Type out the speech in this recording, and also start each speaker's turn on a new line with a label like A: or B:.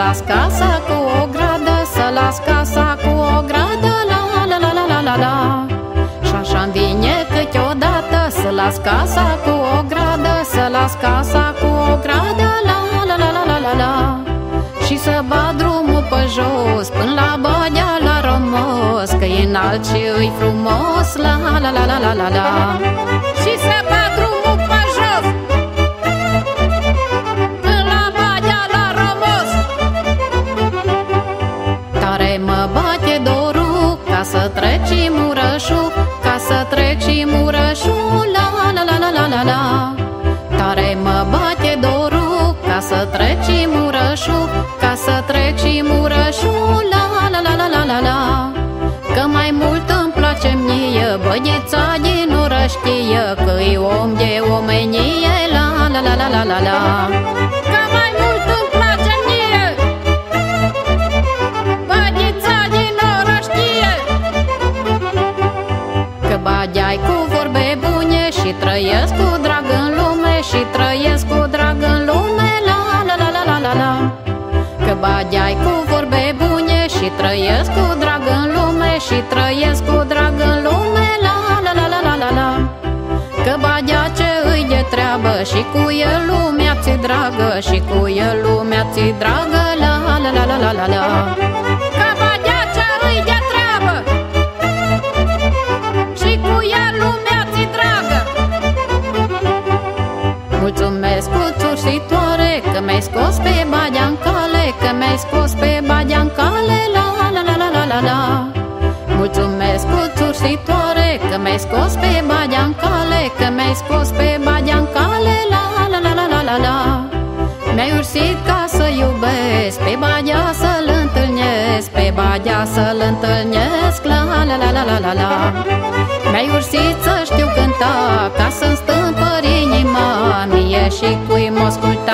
A: las casa cu o gradă Să las casa cu o gradă La la la la la la la Și așa vine câteodată Să las casa cu o gradă Să las casa cu o gradă La la la la la la la Și să bat drumul pe jos Până la Badea la Romos Că e înalt și îi frumos La la la la la la la dorul Ca să treci murășul Ca să treci murășul La la la la la la la Tare mă bate dorul Ca să treci murășul Ca să treci murășul La la la la la la la Că mai mult îmi place mie Băgheța din oră știe Că-i om de omenie La la la la la la la
B: Că
A: bageai cu vorbe bune Și trăiesc cu drag în lume Și trăiesc cu drag în lume La la la la la la la Că bageai cu vorbe bune Și trăiesc cu drag în lume Și trăiesc cu drag în lume La la la la la la la Că bagea ce îi de treabă Și cu el lumea ți dragă Și cu el lumea ți dragă La la la la la la la Mulțumesc cu țursitoare Că mi-ai scos pe bagea în cale Că mi-ai scos pe bagea în cale La la la la la la la Mulțumesc cu țursitoare Că mi-ai scos pe bagea în cale Că mi-ai scos pe bagea în cale La la la la la la la Mi-ai ursit ca să iubesc Pe bagea să-l întâlnesc Pe bagea să-l întâlnesc La la la la la la la Mi-ai ursit să știu cânta Ca să-mi stâmpări inima Mie și cui mă asculta